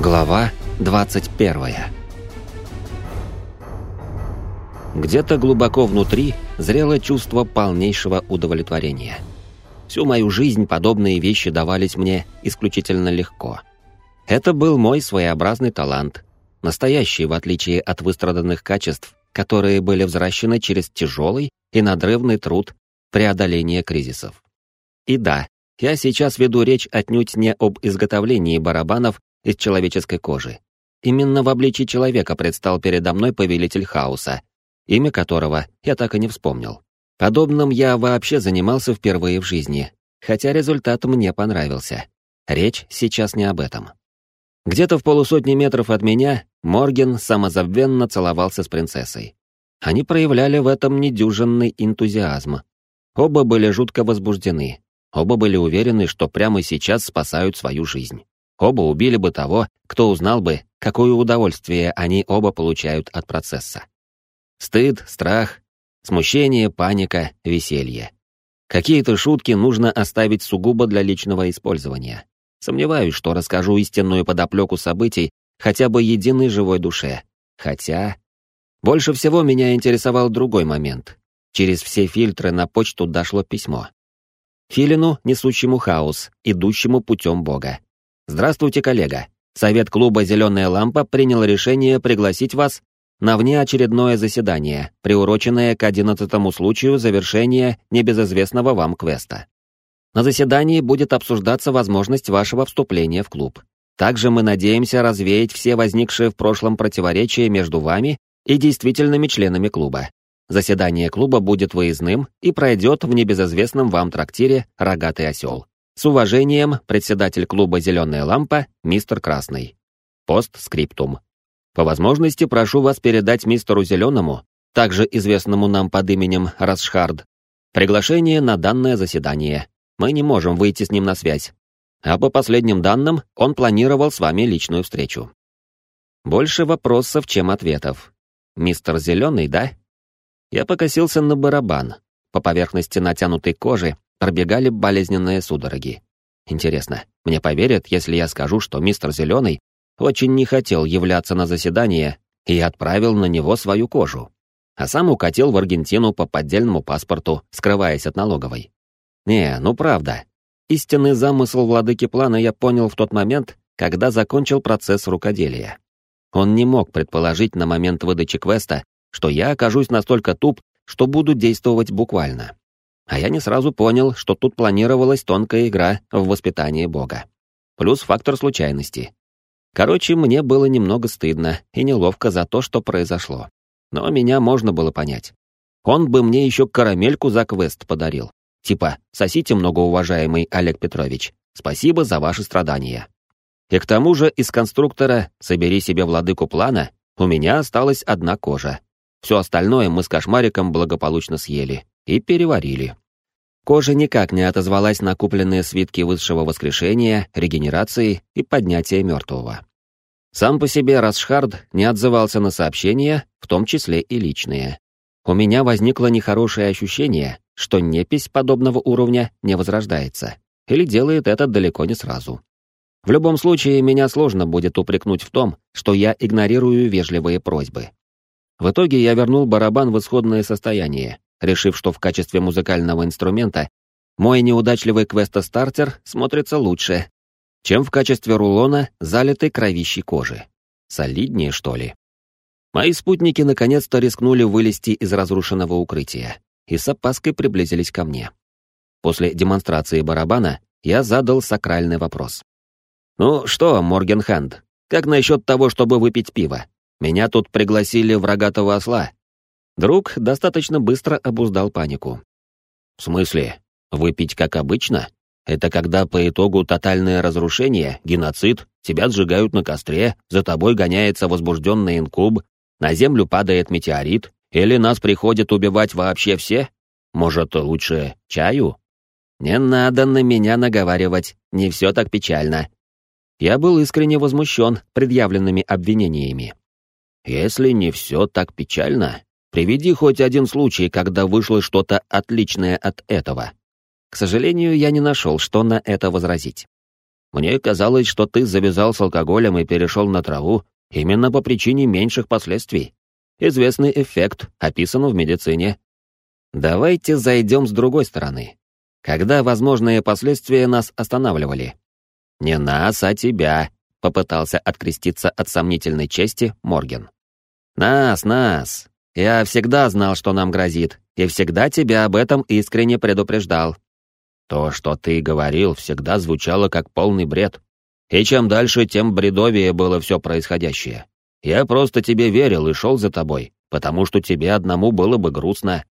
Глава 21 Где-то глубоко внутри зрело чувство полнейшего удовлетворения. Всю мою жизнь подобные вещи давались мне исключительно легко. Это был мой своеобразный талант, настоящий в отличие от выстраданных качеств, которые были взращены через тяжелый и надрывный труд преодоления кризисов. И да, я сейчас веду речь отнюдь не об изготовлении барабанов из человеческой кожи. Именно в обличии человека предстал передо мной повелитель хаоса, имя которого я так и не вспомнил. Подобным я вообще занимался впервые в жизни, хотя результат мне понравился. Речь сейчас не об этом. Где-то в полусотни метров от меня Морген самозабвенно целовался с принцессой. Они проявляли в этом недюжинный энтузиазм. Оба были жутко возбуждены, оба были уверены, что прямо сейчас спасают свою жизнь. Оба убили бы того, кто узнал бы, какое удовольствие они оба получают от процесса. Стыд, страх, смущение, паника, веселье. Какие-то шутки нужно оставить сугубо для личного использования. Сомневаюсь, что расскажу истинную подоплеку событий хотя бы единой живой душе. Хотя... Больше всего меня интересовал другой момент. Через все фильтры на почту дошло письмо. Филину, несущему хаос, идущему путем Бога. Здравствуйте, коллега. Совет клуба «Зеленая лампа» принял решение пригласить вас на внеочередное заседание, приуроченное к одиннадцатому случаю завершения небезызвестного вам квеста. На заседании будет обсуждаться возможность вашего вступления в клуб. Также мы надеемся развеять все возникшие в прошлом противоречия между вами и действительными членами клуба. Заседание клуба будет выездным и пройдет в небезызвестном вам трактире «Рогатый осел». С уважением, председатель клуба «Зеленая лампа» мистер Красный. Постскриптум. По возможности прошу вас передать мистеру Зеленому, также известному нам под именем Расшхард, приглашение на данное заседание. Мы не можем выйти с ним на связь. А по последним данным, он планировал с вами личную встречу. Больше вопросов, чем ответов. Мистер Зеленый, да? Я покосился на барабан. По поверхности натянутой кожи пробегали болезненные судороги. Интересно, мне поверят, если я скажу, что мистер Зеленый очень не хотел являться на заседание и отправил на него свою кожу, а сам укатил в Аргентину по поддельному паспорту, скрываясь от налоговой. Не, ну правда. Истинный замысел владыки плана я понял в тот момент, когда закончил процесс рукоделия. Он не мог предположить на момент выдачи квеста, что я окажусь настолько туп, что буду действовать буквально. А я не сразу понял, что тут планировалась тонкая игра в воспитание Бога. Плюс фактор случайности. Короче, мне было немного стыдно и неловко за то, что произошло. Но меня можно было понять. Он бы мне еще карамельку за квест подарил. Типа, сосите, многоуважаемый Олег Петрович, спасибо за ваши страдания. И к тому же из конструктора «Собери себе владыку плана» у меня осталась одна кожа. Все остальное мы с кошмариком благополучно съели и переварили. Кожа никак не отозвалась на купленные свитки высшего воскрешения, регенерации и поднятия мертвого. Сам по себе Расшхард не отзывался на сообщения, в том числе и личные. У меня возникло нехорошее ощущение, что непись подобного уровня не возрождается, или делает это далеко не сразу. В любом случае, меня сложно будет упрекнуть в том, что я игнорирую вежливые просьбы. В итоге я вернул барабан в исходное состояние, решив, что в качестве музыкального инструмента мой неудачливый квестостартер смотрится лучше, чем в качестве рулона залитой кровищей кожи. Солиднее, что ли? Мои спутники наконец-то рискнули вылезти из разрушенного укрытия и с опаской приблизились ко мне. После демонстрации барабана я задал сакральный вопрос. «Ну что, Моргенхенд, как насчет того, чтобы выпить пиво? Меня тут пригласили в рогатого осла, Друг достаточно быстро обуздал панику. «В смысле? Выпить как обычно? Это когда по итогу тотальное разрушение, геноцид, тебя сжигают на костре, за тобой гоняется возбужденный инкуб, на землю падает метеорит, или нас приходят убивать вообще все? Может, лучше чаю?» «Не надо на меня наговаривать, не все так печально». Я был искренне возмущен предъявленными обвинениями. «Если не все так печально, Приведи хоть один случай, когда вышло что-то отличное от этого. К сожалению, я не нашел, что на это возразить. Мне казалось, что ты завязал с алкоголем и перешел на траву именно по причине меньших последствий. Известный эффект, описан в медицине. Давайте зайдем с другой стороны. Когда возможные последствия нас останавливали? Не нас, а тебя, попытался откреститься от сомнительной чести Морген. Нас, нас. Я всегда знал, что нам грозит, и всегда тебя об этом искренне предупреждал. То, что ты говорил, всегда звучало как полный бред. И чем дальше, тем бредовее было все происходящее. Я просто тебе верил и шел за тобой, потому что тебе одному было бы грустно.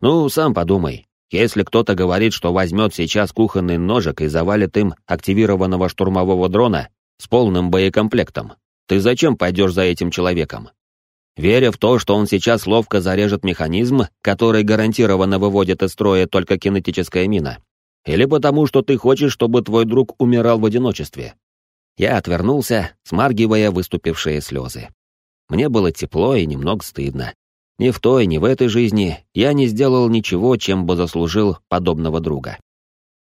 Ну, сам подумай. Если кто-то говорит, что возьмет сейчас кухонный ножик и завалит им активированного штурмового дрона с полным боекомплектом, ты зачем пойдешь за этим человеком? Веря в то, что он сейчас ловко зарежет механизм, который гарантированно выводит из строя только кинетическая мина, или потому, что ты хочешь, чтобы твой друг умирал в одиночестве. Я отвернулся, смаргивая выступившие слезы. Мне было тепло и немного стыдно. Ни в той, ни в этой жизни я не сделал ничего, чем бы заслужил подобного друга.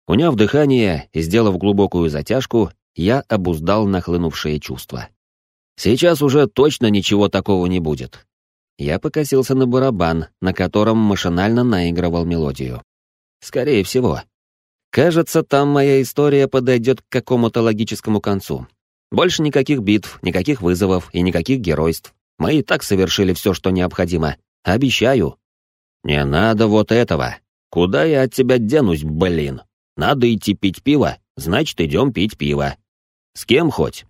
Уняв дыхание и сделав глубокую затяжку, я обуздал нахлынувшие чувства. Сейчас уже точно ничего такого не будет. Я покосился на барабан, на котором машинально наигрывал мелодию. Скорее всего, Кажется, там моя история подойдет к какому-то логическому концу. Больше никаких битв, никаких вызовов и никаких геройств. Мы и так совершили все, что необходимо. Обещаю. Не надо вот этого. Куда я от тебя денусь, блин? Надо идти пить пиво, значит, идем пить пиво. С кем хоть?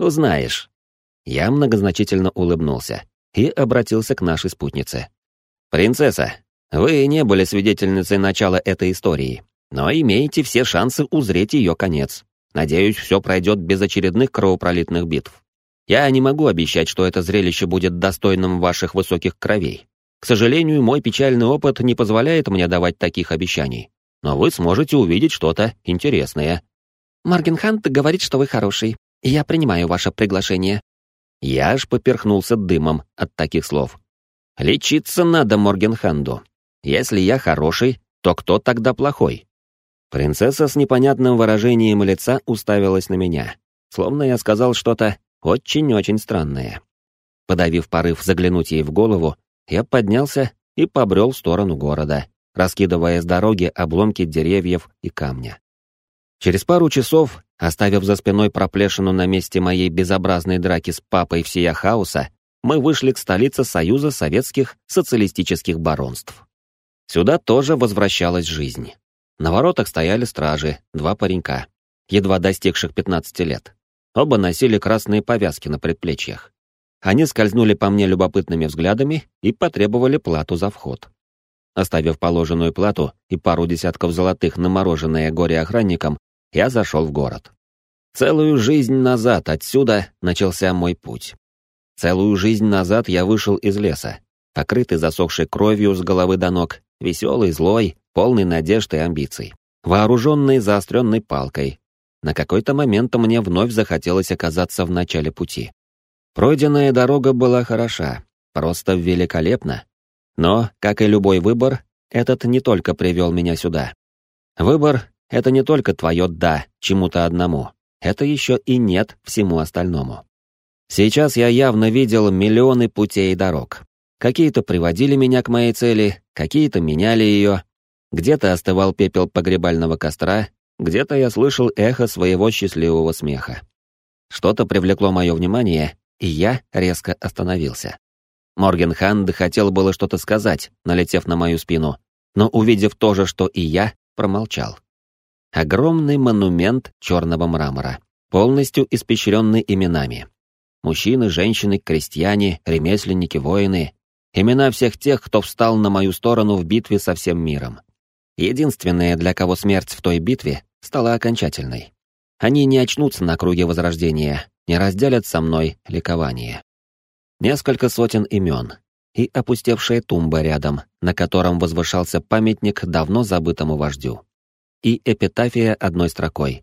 Узнаешь. Я многозначительно улыбнулся и обратился к нашей спутнице. «Принцесса, вы не были свидетельницей начала этой истории, но имеете все шансы узреть ее конец. Надеюсь, все пройдет без очередных кровопролитных битв. Я не могу обещать, что это зрелище будет достойным ваших высоких кровей. К сожалению, мой печальный опыт не позволяет мне давать таких обещаний. Но вы сможете увидеть что-то интересное. Маргенхант говорит, что вы хороший, я принимаю ваше приглашение. Я аж поперхнулся дымом от таких слов. Лечиться надо Моргенханду. Если я хороший, то кто тогда плохой? Принцесса с непонятным выражением лица уставилась на меня, словно я сказал что-то очень-очень странное. Подавив порыв заглянуть ей в голову, я поднялся и побрел в сторону города, раскидывая с дороги обломки деревьев и камня. Через пару часов, оставив за спиной проплешину на месте моей безобразной драки с папой всея хаоса, мы вышли к столице Союза Советских Социалистических Баронств. Сюда тоже возвращалась жизнь. На воротах стояли стражи, два паренька, едва достигших 15 лет. Оба носили красные повязки на предплечьях. Они скользнули по мне любопытными взглядами и потребовали плату за вход. Оставив положенную плату и пару десятков золотых на мороженое горе-охранникам, я зашел в город. Целую жизнь назад отсюда начался мой путь. Целую жизнь назад я вышел из леса, покрытый засохшей кровью с головы до ног, веселый, злой, полный надежд и амбиций, вооруженный заостренной палкой. На какой-то момент мне вновь захотелось оказаться в начале пути. Пройденная дорога была хороша, просто великолепна. Но, как и любой выбор, этот не только привел меня сюда. Выбор — это не только твое «да» чему-то одному, это еще и «нет» всему остальному. Сейчас я явно видел миллионы путей и дорог. Какие-то приводили меня к моей цели, какие-то меняли ее, где-то остывал пепел погребального костра, где-то я слышал эхо своего счастливого смеха. Что-то привлекло мое внимание, и я резко остановился. Моргенханд хотел было что-то сказать, налетев на мою спину, но, увидев то же, что и я, промолчал. Огромный монумент черного мрамора, полностью испещренный именами. Мужчины, женщины, крестьяне, ремесленники, воины. Имена всех тех, кто встал на мою сторону в битве со всем миром. Единственные, для кого смерть в той битве стала окончательной. Они не очнутся на круге Возрождения, не разделят со мной ликование. Несколько сотен имен и опустевшая тумба рядом, на котором возвышался памятник давно забытому вождю. И эпитафия одной строкой.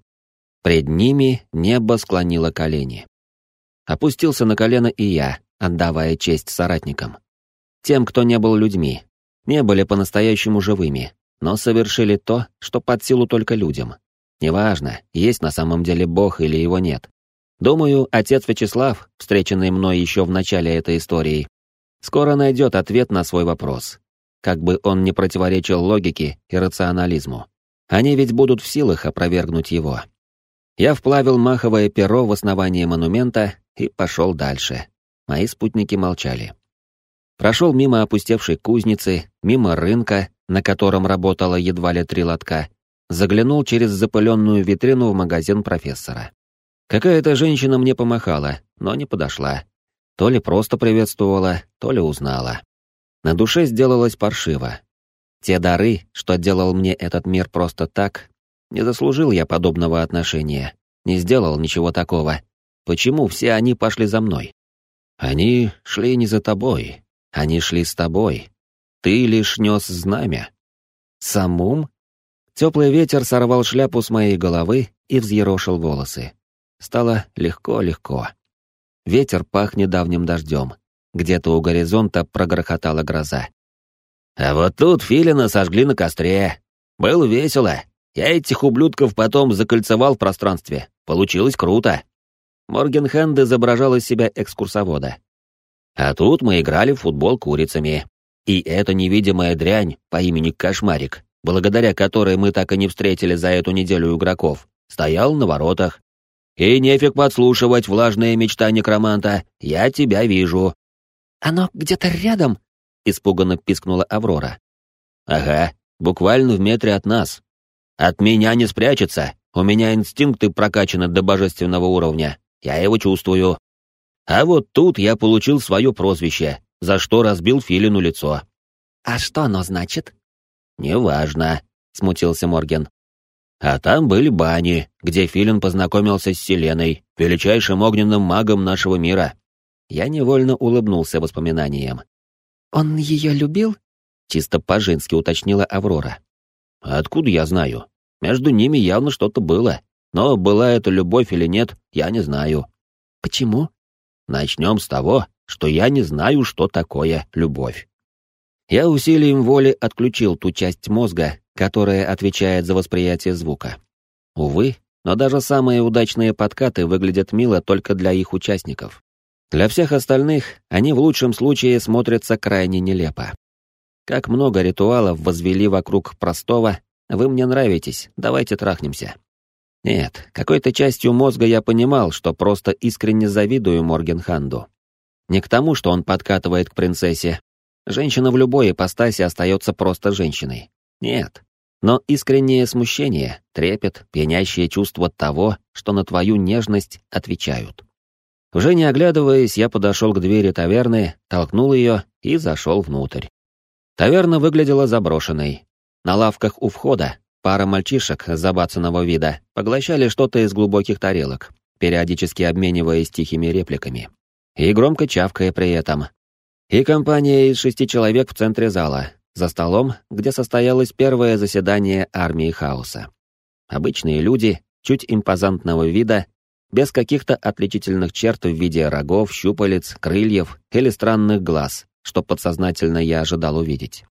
Пред ними небо склонило колени. Опустился на колено и я, отдавая честь соратникам. Тем, кто не был людьми, не были по-настоящему живыми, но совершили то, что под силу только людям. Неважно, есть на самом деле Бог или его нет. Думаю, отец Вячеслав, встреченный мной еще в начале этой истории, скоро найдет ответ на свой вопрос. Как бы он ни противоречил логике и рационализму. Они ведь будут в силах опровергнуть его. Я вплавил маховое перо в основание монумента и пошел дальше. Мои спутники молчали. Прошел мимо опустевшей кузницы, мимо рынка, на котором работало едва ли три лотка, заглянул через запыленную витрину в магазин профессора. Какая-то женщина мне помахала, но не подошла. То ли просто приветствовала, то ли узнала. На душе сделалось паршиво. Те дары, что делал мне этот мир просто так, не заслужил я подобного отношения, не сделал ничего такого. Почему все они пошли за мной? Они шли не за тобой, они шли с тобой. Ты лишь нес знамя. Самум? Теплый ветер сорвал шляпу с моей головы и взъерошил волосы. Стало легко-легко. Ветер пах недавним дождем. Где-то у горизонта прогрохотала гроза. А вот тут филина сожгли на костре. Было весело. Я этих ублюдков потом закольцевал в пространстве. Получилось круто. Моргенхенд изображал из себя экскурсовода. А тут мы играли в футбол курицами. И эта невидимая дрянь по имени Кошмарик, благодаря которой мы так и не встретили за эту неделю игроков, стоял на воротах. И нефиг подслушивать влажные мечта некроманта. Я тебя вижу. Оно где-то рядом? Испуганно пискнула Аврора. Ага, буквально в метре от нас. От меня не спрячется. У меня инстинкты прокачаны до божественного уровня. Я его чувствую. А вот тут я получил свое прозвище, за что разбил Филину лицо. А что оно значит? Неважно, смутился Морген. А там были бани, где Филин познакомился с Селеной, величайшим огненным магом нашего мира. Я невольно улыбнулся воспоминаниям. «Он ее любил?» — чисто по-женски уточнила Аврора. «Откуда я знаю? Между ними явно что-то было, но была это любовь или нет, я не знаю». «Почему?» «Начнем с того, что я не знаю, что такое любовь». Я усилием воли отключил ту часть мозга, которая отвечает за восприятие звука. Увы, но даже самые удачные подкаты выглядят мило только для их участников. Для всех остальных они в лучшем случае смотрятся крайне нелепо. Как много ритуалов возвели вокруг простого «Вы мне нравитесь, давайте трахнемся». Нет, какой-то частью мозга я понимал, что просто искренне завидую Моргенханду. Не к тому, что он подкатывает к принцессе. Женщина в любой ипостаси остается просто женщиной. Нет. Но искреннее смущение, трепет, пьянящее чувство того, что на твою нежность отвечают. Уже не оглядываясь, я подошел к двери таверны, толкнул ее и зашел внутрь. Таверна выглядела заброшенной. На лавках у входа пара мальчишек забацанного вида поглощали что-то из глубоких тарелок, периодически обмениваясь тихими репликами. И громко чавкая при этом. И компания из шести человек в центре зала, за столом, где состоялось первое заседание армии хаоса. Обычные люди, чуть импозантного вида, без каких-то отличительных черт в виде рогов, щупалец, крыльев или странных глаз, что подсознательно я ожидал увидеть.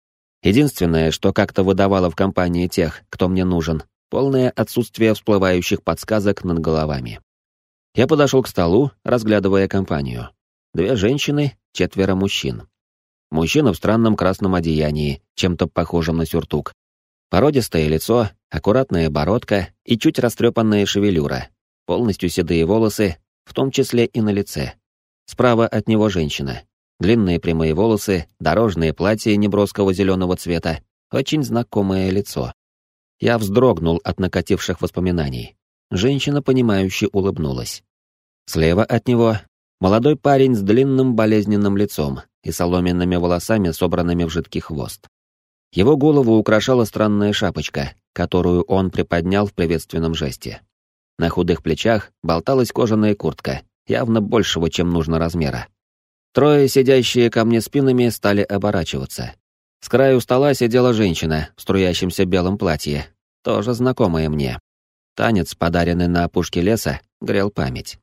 Единственное, что как-то выдавало в компании тех, кто мне нужен, полное отсутствие всплывающих подсказок над головами. Я подошел к столу, разглядывая компанию. Две женщины, четверо мужчин. Мужчина в странном красном одеянии, чем-то похожем на сюртук. Породистое лицо, аккуратная бородка и чуть растрепанная шевелюра. Полностью седые волосы, в том числе и на лице. Справа от него женщина. Длинные прямые волосы, дорожное платье неброского зеленого цвета. Очень знакомое лицо. Я вздрогнул от накативших воспоминаний. Женщина, понимающе улыбнулась. Слева от него молодой парень с длинным болезненным лицом, и соломенными волосами, собранными в жидкий хвост. Его голову украшала странная шапочка, которую он приподнял в приветственном жесте. На худых плечах болталась кожаная куртка, явно большего, чем нужно размера. Трое, сидящие ко мне спинами, стали оборачиваться. С краю стола сидела женщина в струящемся белом платье, тоже знакомая мне. Танец, подаренный на опушке леса, грел память.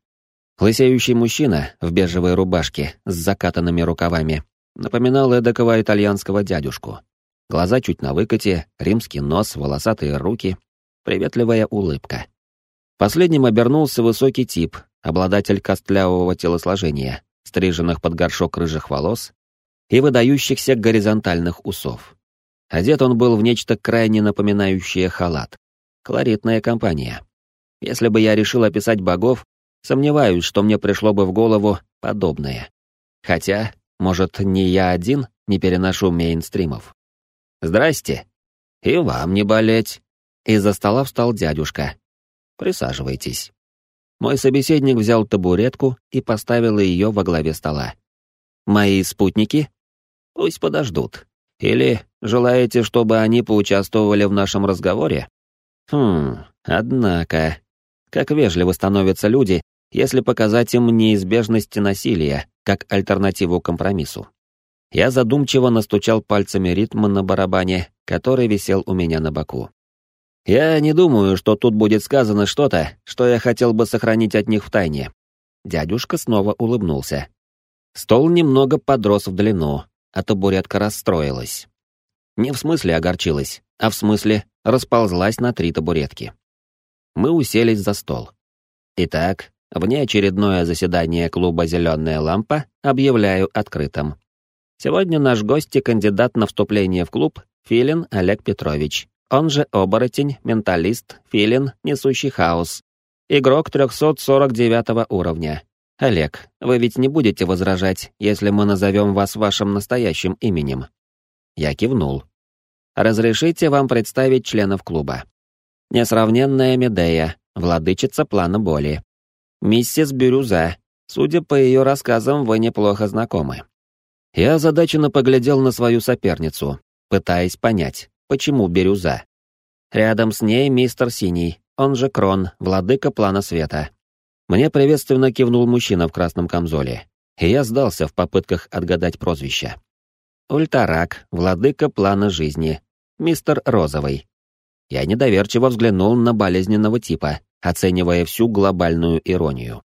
Лысеющий мужчина в бежевой рубашке с закатанными рукавами напоминал эдакого итальянского дядюшку. Глаза чуть на выкате, римский нос, волосатые руки. приветливая улыбка. Последним обернулся высокий тип, обладатель костлявого телосложения, стриженных под горшок рыжих волос и выдающихся горизонтальных усов. Одет он был в нечто крайне напоминающее халат. Колоритная компания. Если бы я решил описать богов, сомневаюсь, что мне пришло бы в голову подобное. Хотя, может, не я один не переношу мейнстримов. «Здрасте!» «И вам не болеть!» Из-за стола встал дядюшка. «Присаживайтесь». Мой собеседник взял табуретку и поставил ее во главе стола. «Мои спутники?» «Пусть подождут. Или желаете, чтобы они поучаствовали в нашем разговоре?» «Хм, однако...» Как вежливо становятся люди, если показать им неизбежность насилия, как альтернативу компромиссу. Я задумчиво настучал пальцами ритм на барабане, который висел у меня на боку. Я не думаю, что тут будет сказано что-то, что я хотел бы сохранить от них в тайне. Дядюшка снова улыбнулся. Стол немного подрос в длину, а табуретка расстроилась. Не в смысле огорчилась, а в смысле расползлась на три табуретки. Мы уселись за стол. Итак, внеочередное заседание клуба «Зеленая лампа» объявляю открытым. Сегодня наш гость и кандидат на вступление в клуб Филин Олег Петрович, он же оборотень, менталист, филин, несущий хаос. Игрок 349 уровня. Олег, вы ведь не будете возражать, если мы назовем вас вашим настоящим именем? Я кивнул. Разрешите вам представить членов клуба. Несравненная Медея, владычица плана боли. Миссис Бирюза, судя по ее рассказам, вы неплохо знакомы. Я озадаченно поглядел на свою соперницу, пытаясь понять, почему Бирюза. Рядом с ней мистер Синий, он же Крон, владыка плана света. Мне приветственно кивнул мужчина в красном камзоле, и я сдался в попытках отгадать прозвище. Ультарак, владыка плана жизни, мистер Розовый. Я недоверчиво взглянул на болезненного типа, оценивая всю глобальную иронию.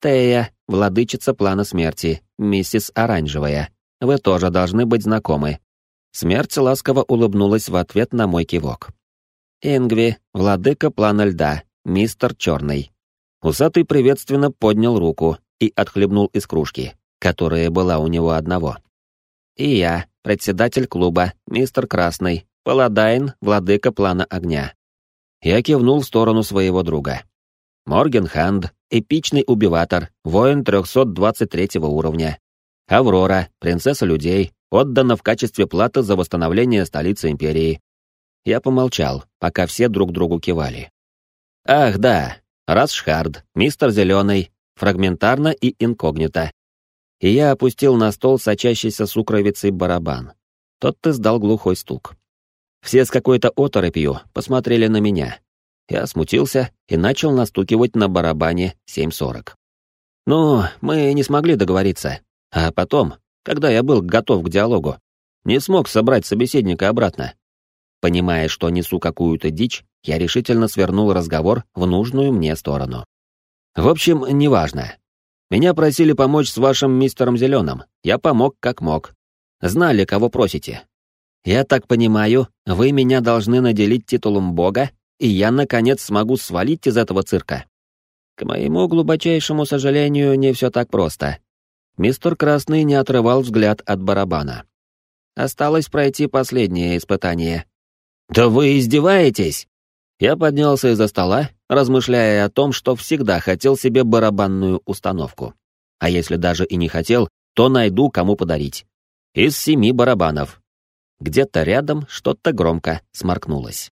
Тея, владычица плана смерти, миссис Оранжевая. Вы тоже должны быть знакомы. Смерть ласково улыбнулась в ответ на мой кивок. Ингви, владыка плана льда, мистер Черный. Усатый приветственно поднял руку и отхлебнул из кружки, которая была у него одного. И я, председатель клуба, мистер Красный, паладайн, владыка плана огня. Я кивнул в сторону своего друга. Моргенханд, эпичный убиватор, воин 323 уровня. Аврора, принцесса людей, отдана в качестве платы за восстановление столицы империи. Я помолчал, пока все друг другу кивали. Ах, да, Расшхард, мистер Зеленый, фрагментарно и инкогнито. И я опустил на стол сочащийся сукровицей барабан. Тот издал глухой стук. Все с какой-то оторопью посмотрели на меня. Я смутился и начал настукивать на барабане 7.40. Ну, мы не смогли договориться. А потом, когда я был готов к диалогу, не смог собрать собеседника обратно. Понимая, что несу какую-то дичь, я решительно свернул разговор в нужную мне сторону. В общем, неважно. Меня просили помочь с вашим мистером Зеленым. Я помог как мог. Знали, кого просите. Я так понимаю, вы меня должны наделить титулом бога, и я, наконец, смогу свалить из этого цирка. К моему глубочайшему сожалению, не все так просто. Мистер Красный не отрывал взгляд от барабана. Осталось пройти последнее испытание. «Да вы издеваетесь?» Я поднялся из-за стола, размышляя о том, что всегда хотел себе барабанную установку. А если даже и не хотел, то найду, кому подарить. Из семи барабанов, где-то рядом что-то громко сморкнулось.